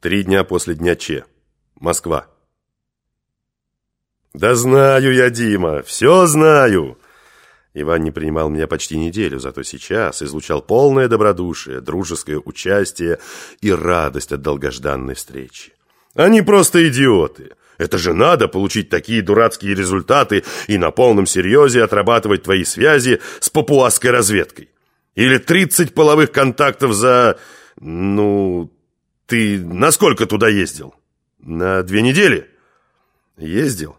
Три дня после дня Че. Москва. «Да знаю я, Дима, все знаю!» Иван не принимал меня почти неделю, зато сейчас излучал полное добродушие, дружеское участие и радость от долгожданной встречи. «Они просто идиоты! Это же надо получить такие дурацкие результаты и на полном серьезе отрабатывать твои связи с папуасской разведкой! Или 30 половых контактов за... ну... ты насколько туда ездил? На две недели?» «Ездил?»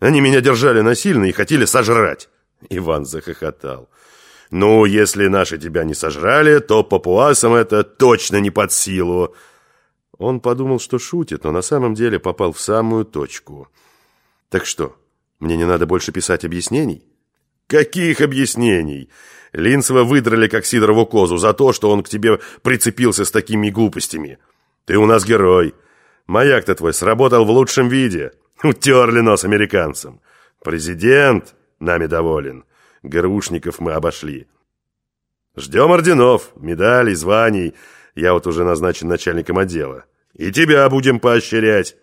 Они меня держали насильно и хотели сожрать. Иван захохотал. Ну, если наши тебя не сожрали, то папуасам это точно не под силу. Он подумал, что шутит, но на самом деле попал в самую точку. Так что, мне не надо больше писать объяснений? Каких объяснений? Линцева выдрали как Сидорову козу за то, что он к тебе прицепился с такими глупостями. Ты у нас герой. Маяк-то твой сработал в лучшем виде. Утерли нос американцам. Президент нами доволен. Грушников мы обошли. Ждем орденов, медалей, званий. Я вот уже назначен начальником отдела. И тебя будем поощрять.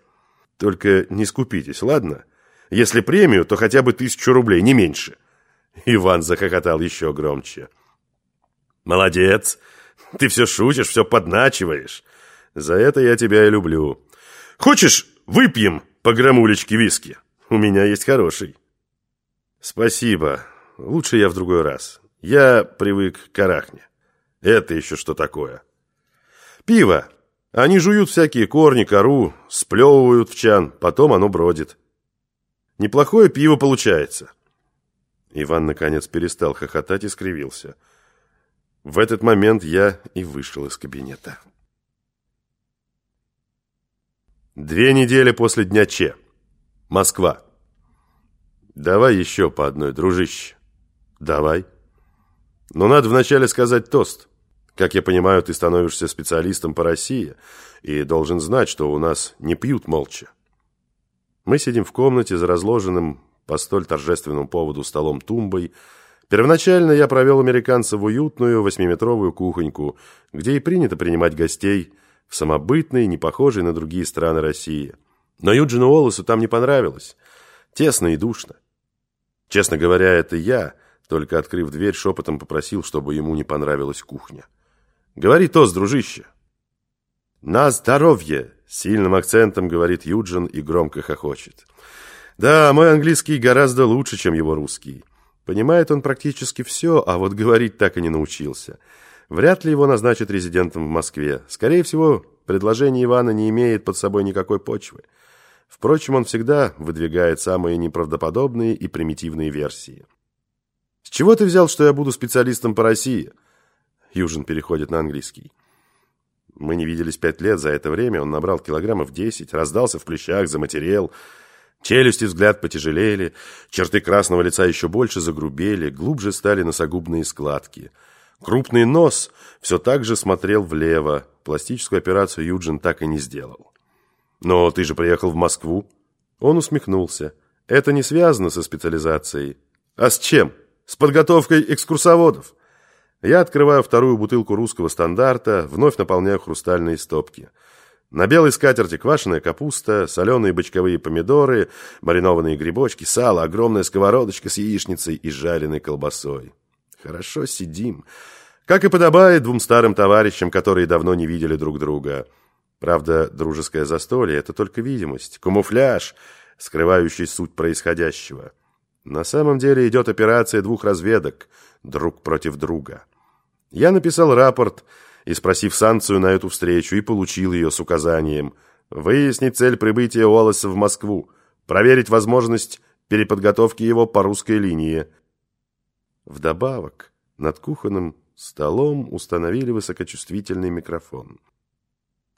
Только не скупитесь, ладно? Если премию, то хотя бы тысячу рублей, не меньше. Иван захохотал еще громче. Молодец. Ты все шутишь, все подначиваешь. За это я тебя и люблю. Хочешь, выпьем по грамулечке виски. У меня есть хороший. Спасибо. Лучше я в другой раз. Я привык к арахне. Это еще что такое? Пиво. Они жуют всякие корни, кору, сплевывают в чан, потом оно бродит. Неплохое пиво получается. Иван, наконец, перестал хохотать и скривился. В этот момент я и вышел из кабинета. Две недели после дня Че. Москва. Давай еще по одной, дружище. Давай. Но надо вначале сказать тост. Как я понимаю, ты становишься специалистом по России и должен знать, что у нас не пьют молча. Мы сидим в комнате за разложенным по столь торжественному поводу столом тумбой. Первоначально я провел американца в уютную восьмиметровую кухоньку, где и принято принимать гостей – в самобытной, не похожей на другие страны России. Но Юджину Олосу там не понравилось. Тесно и душно. Честно говоря, это я, только открыв дверь, шепотом попросил, чтобы ему не понравилась кухня. «Говори тост, дружище!» «На здоровье!» — сильным акцентом говорит Юджин и громко хохочет. «Да, мой английский гораздо лучше, чем его русский. Понимает он практически все, а вот говорить так и не научился». Вряд ли его назначат резидентом в Москве. Скорее всего, предложение Ивана не имеет под собой никакой почвы. Впрочем, он всегда выдвигает самые неправдоподобные и примитивные версии. «С чего ты взял, что я буду специалистом по России?» Южин переходит на английский. Мы не виделись пять лет, за это время он набрал килограммов десять, раздался в плечах, заматерел. Челюсти взгляд потяжелели, черты красного лица еще больше загрубели, глубже стали носогубные складки – Крупный нос все так же смотрел влево. Пластическую операцию Юджин так и не сделал. «Но ты же приехал в Москву?» Он усмехнулся. «Это не связано со специализацией». «А с чем? С подготовкой экскурсоводов?» Я открываю вторую бутылку русского стандарта, вновь наполняю хрустальные стопки. На белой скатерти квашеная капуста, соленые бочковые помидоры, маринованные грибочки, сало, огромная сковородочка с яичницей и жареной колбасой. Хорошо сидим. Как и подобает двум старым товарищам, которые давно не видели друг друга. Правда, дружеское застолье — это только видимость, камуфляж, скрывающий суть происходящего. На самом деле идет операция двух разведок, друг против друга. Я написал рапорт и, спросив санкцию на эту встречу, и получил ее с указанием выяснить цель прибытия Уоллеса в Москву, проверить возможность переподготовки его по русской линии — Вдобавок, над кухонным столом установили высокочувствительный микрофон.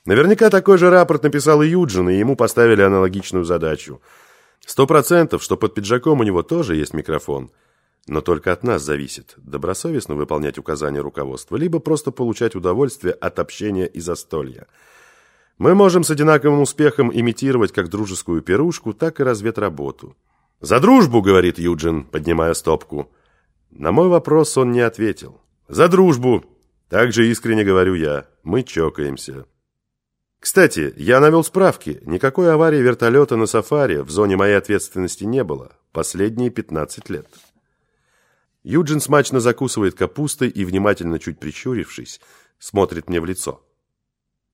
Наверняка такой же рапорт написал и Юджин, и ему поставили аналогичную задачу. Сто процентов, что под пиджаком у него тоже есть микрофон. Но только от нас зависит, добросовестно выполнять указания руководства, либо просто получать удовольствие от общения и застолья. Мы можем с одинаковым успехом имитировать как дружескую пирушку, так и разведработу. «За дружбу!» — говорит Юджин, поднимая стопку. На мой вопрос он не ответил. «За дружбу!» Так же искренне говорю я. Мы чокаемся. Кстати, я навел справки. Никакой аварии вертолета на сафари в зоне моей ответственности не было. Последние 15 лет. Юджин смачно закусывает капустой и, внимательно чуть прищурившись, смотрит мне в лицо.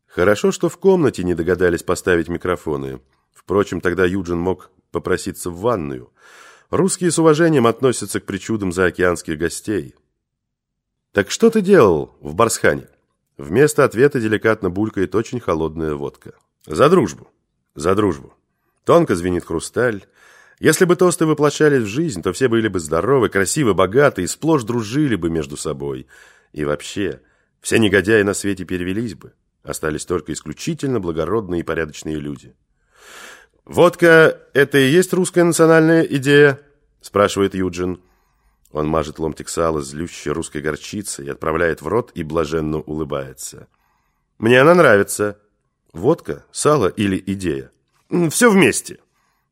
Хорошо, что в комнате не догадались поставить микрофоны. Впрочем, тогда Юджин мог попроситься в ванную. Русские с уважением относятся к причудам заокеанских гостей. «Так что ты делал в Барсхане?» Вместо ответа деликатно булькает очень холодная водка. «За дружбу! За дружбу!» Тонко звенит хрусталь. Если бы тосты воплощались в жизнь, то все были бы здоровы, красивы, богаты и сплошь дружили бы между собой. И вообще, все негодяи на свете перевелись бы. Остались только исключительно благородные и порядочные люди. «Водка – это и есть русская национальная идея?» – спрашивает Юджин. Он мажет ломтик сала злющей русской горчицей, отправляет в рот и блаженно улыбается. «Мне она нравится. Водка, сало или идея? Все вместе».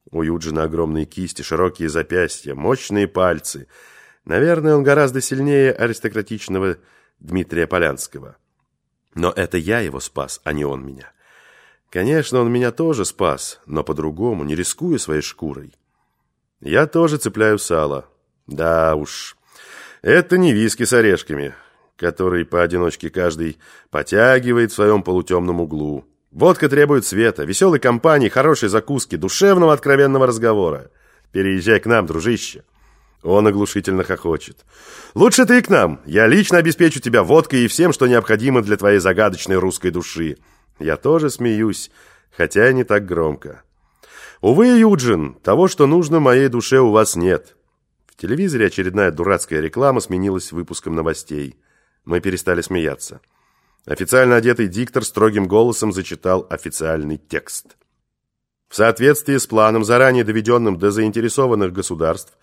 У Юджина огромные кисти, широкие запястья, мощные пальцы. Наверное, он гораздо сильнее аристократичного Дмитрия Полянского. Но это я его спас, а не он меня. Конечно, он меня тоже спас, но по-другому, не рискуя своей шкурой. Я тоже цепляю сало. Да уж, это не виски с орешками, который поодиночке каждый потягивает в своем полутемном углу. Водка требует света, веселой компании, хорошей закуски, душевного откровенного разговора. Переезжай к нам, дружище. Он оглушительно хохочет. «Лучше ты к нам. Я лично обеспечу тебя водкой и всем, что необходимо для твоей загадочной русской души. Я тоже смеюсь, хотя не так громко. Увы, Юджин, того, что нужно моей душе, у вас нет. В телевизоре очередная дурацкая реклама сменилась выпуском новостей. Мы перестали смеяться. Официально одетый диктор строгим голосом зачитал официальный текст. В соответствии с планом, заранее доведенным до заинтересованных государств,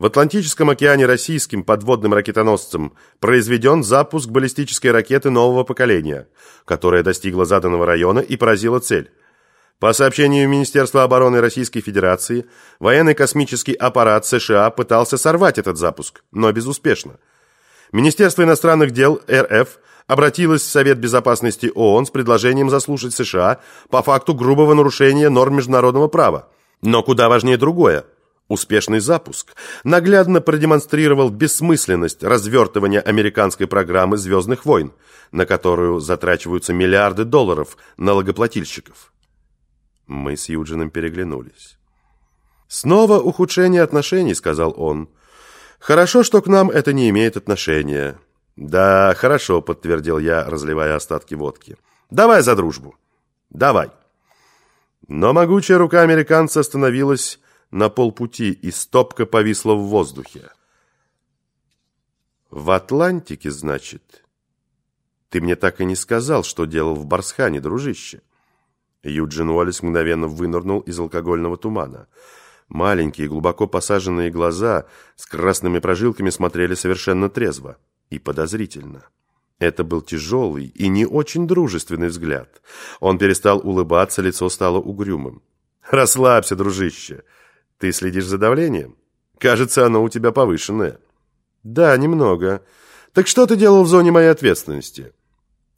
в Атлантическом океане российским подводным ракетоносцем произведен запуск баллистической ракеты нового поколения, которая достигла заданного района и поразила цель. По сообщению Министерства обороны Российской Федерации, военный космический аппарат США пытался сорвать этот запуск, но безуспешно. Министерство иностранных дел РФ обратилось в Совет Безопасности ООН с предложением заслушать США по факту грубого нарушения норм международного права. Но куда важнее другое – Успешный запуск наглядно продемонстрировал бессмысленность развертывания американской программы «Звездных войн», на которую затрачиваются миллиарды долларов налогоплательщиков. Мы с Юджином переглянулись. «Снова ухудшение отношений», — сказал он. «Хорошо, что к нам это не имеет отношения». «Да, хорошо», — подтвердил я, разливая остатки водки. «Давай за дружбу». «Давай». Но могучая рука американца остановилась на полпути, и стопка повисла в воздухе. «В Атлантике, значит?» «Ты мне так и не сказал, что делал в Барсхане, дружище». Юджин Уоллес мгновенно вынырнул из алкогольного тумана. Маленькие, глубоко посаженные глаза с красными прожилками смотрели совершенно трезво и подозрительно. Это был тяжелый и не очень дружественный взгляд. Он перестал улыбаться, лицо стало угрюмым. «Расслабься, дружище!» Ты следишь за давлением? Кажется, оно у тебя повышенное. Да, немного. Так что ты делал в зоне моей ответственности?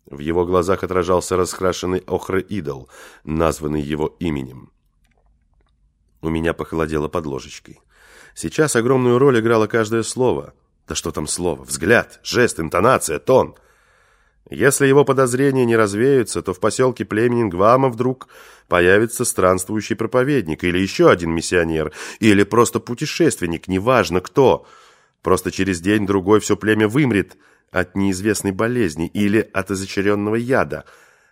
В его глазах отражался раскрашенный охра-идол, названный его именем. У меня похолодело под ложечкой. Сейчас огромную роль играло каждое слово. Да что там слово? Взгляд, жест, интонация, тон — если его подозрения не развеются, то в поселке племени Гвама вдруг появится странствующий проповедник или еще один миссионер, или просто путешественник, неважно кто. Просто через день-другой все племя вымрет от неизвестной болезни или от изочаренного яда,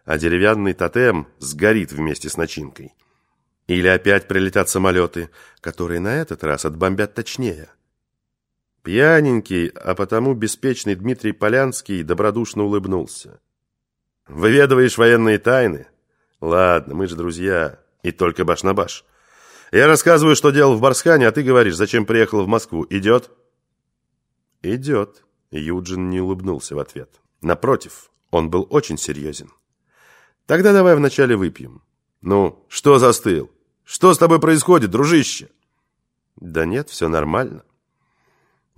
а деревянный тотем сгорит вместе с начинкой. Или опять прилетят самолеты, которые на этот раз отбомбят точнее. Пьяненький, а потому беспечный Дмитрий Полянский добродушно улыбнулся. «Выведываешь военные тайны? Ладно, мы же друзья, и только баш на баш. Я рассказываю, что делал в Барсхане, а ты говоришь, зачем приехал в Москву. Идет?» «Идет», — Юджин не улыбнулся в ответ. Напротив, он был очень серьезен. «Тогда давай вначале выпьем». «Ну, что застыл? Что с тобой происходит, дружище?» «Да нет, все нормально».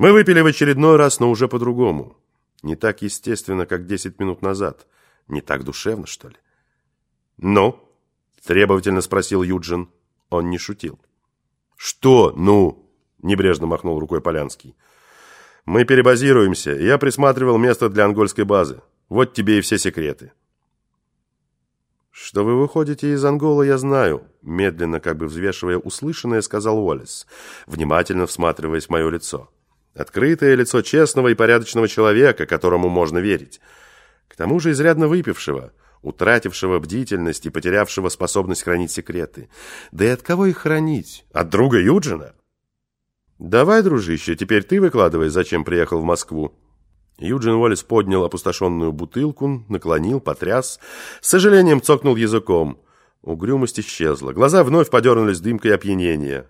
Мы выпили в очередной раз, но уже по-другому. Не так естественно, как 10 минут назад. Не так душевно, что ли? «Ну?» – требовательно спросил Юджин. Он не шутил. «Что «ну?» – небрежно махнул рукой Полянский. «Мы перебазируемся, я присматривал место для ангольской базы. Вот тебе и все секреты». «Что вы выходите из Анголы, я знаю», – медленно, как бы взвешивая услышанное, сказал Уоллес, внимательно всматриваясь в мое лицо. Открытое лицо честного и порядочного человека, которому можно верить. К тому же изрядно выпившего, утратившего бдительность и потерявшего способность хранить секреты. Да и от кого их хранить? От друга Юджина? «Давай, дружище, теперь ты выкладывай, зачем приехал в Москву». Юджин Уоллес поднял опустошенную бутылку, наклонил, потряс, с сожалением цокнул языком. Угрюмость исчезла, глаза вновь подернулись дымкой опьянения.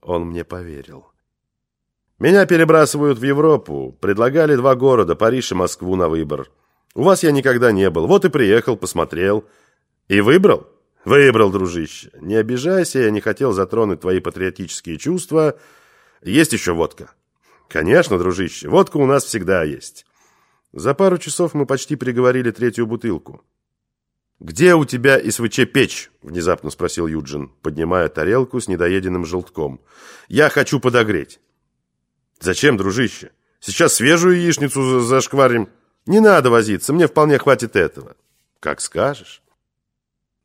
Он мне поверил. «Меня перебрасывают в Европу. Предлагали два города, Париж и Москву на выбор. У вас я никогда не был. Вот и приехал, посмотрел. И выбрал? Выбрал, дружище. Не обижайся, я не хотел затронуть твои патриотические чувства. Есть еще водка?» «Конечно, дружище, водка у нас всегда есть». За пару часов мы почти приговорили третью бутылку. «Где у тебя СВЧ-печь?» – внезапно спросил Юджин, поднимая тарелку с недоеденным желтком. «Я хочу подогреть». «Зачем, дружище? Сейчас свежую яичницу зашкварим. Не надо возиться, мне вполне хватит этого». «Как скажешь».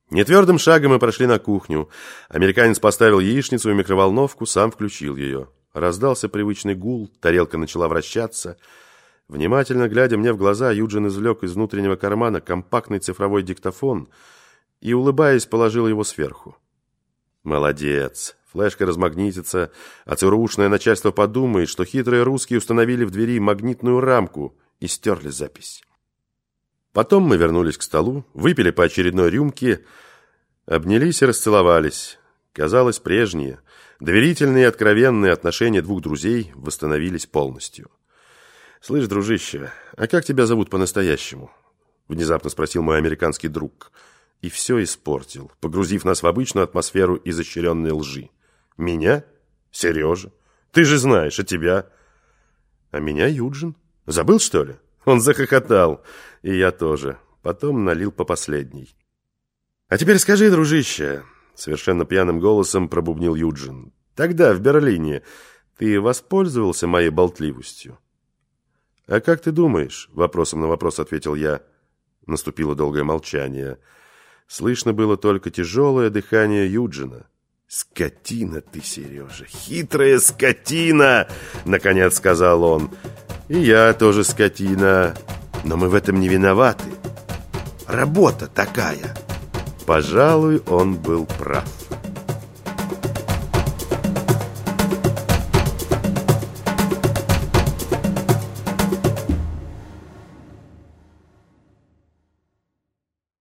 Нетвердым шагом мы прошли на кухню. Американец поставил яичницу в микроволновку, сам включил ее. Раздался привычный гул, тарелка начала вращаться. Внимательно глядя мне в глаза, Юджин извлек из внутреннего кармана компактный цифровой диктофон и, улыбаясь, положил его сверху. «Молодец!» Флешка размагнитится, а ЦРУшное начальство подумает, что хитрые русские установили в двери магнитную рамку и стерли запись. Потом мы вернулись к столу, выпили по очередной рюмке, обнялись и расцеловались. Казалось, прежние, доверительные и откровенные отношения двух друзей восстановились полностью. «Слышь, дружище, а как тебя зовут по-настоящему?» Внезапно спросил мой американский друг. И все испортил, погрузив нас в обычную атмосферу изощренной лжи. «Меня? Сережа? Ты же знаешь, а тебя?» «А меня Юджин. Забыл, что ли?» Он захохотал, и я тоже. Потом налил по последней. «А теперь скажи, дружище, Совершенно пьяным голосом пробубнил Юджин. «Тогда, в Берлине, ты воспользовался моей болтливостью?» «А как ты думаешь?» — вопросом на вопрос ответил я. Наступило долгое молчание. Слышно было только тяжелое дыхание Юджина. «Скотина ты, Сережа, хитрая скотина!» — наконец сказал он. «И я тоже скотина, но мы в этом не виноваты. Работа такая!» Пожалуй, он был прав.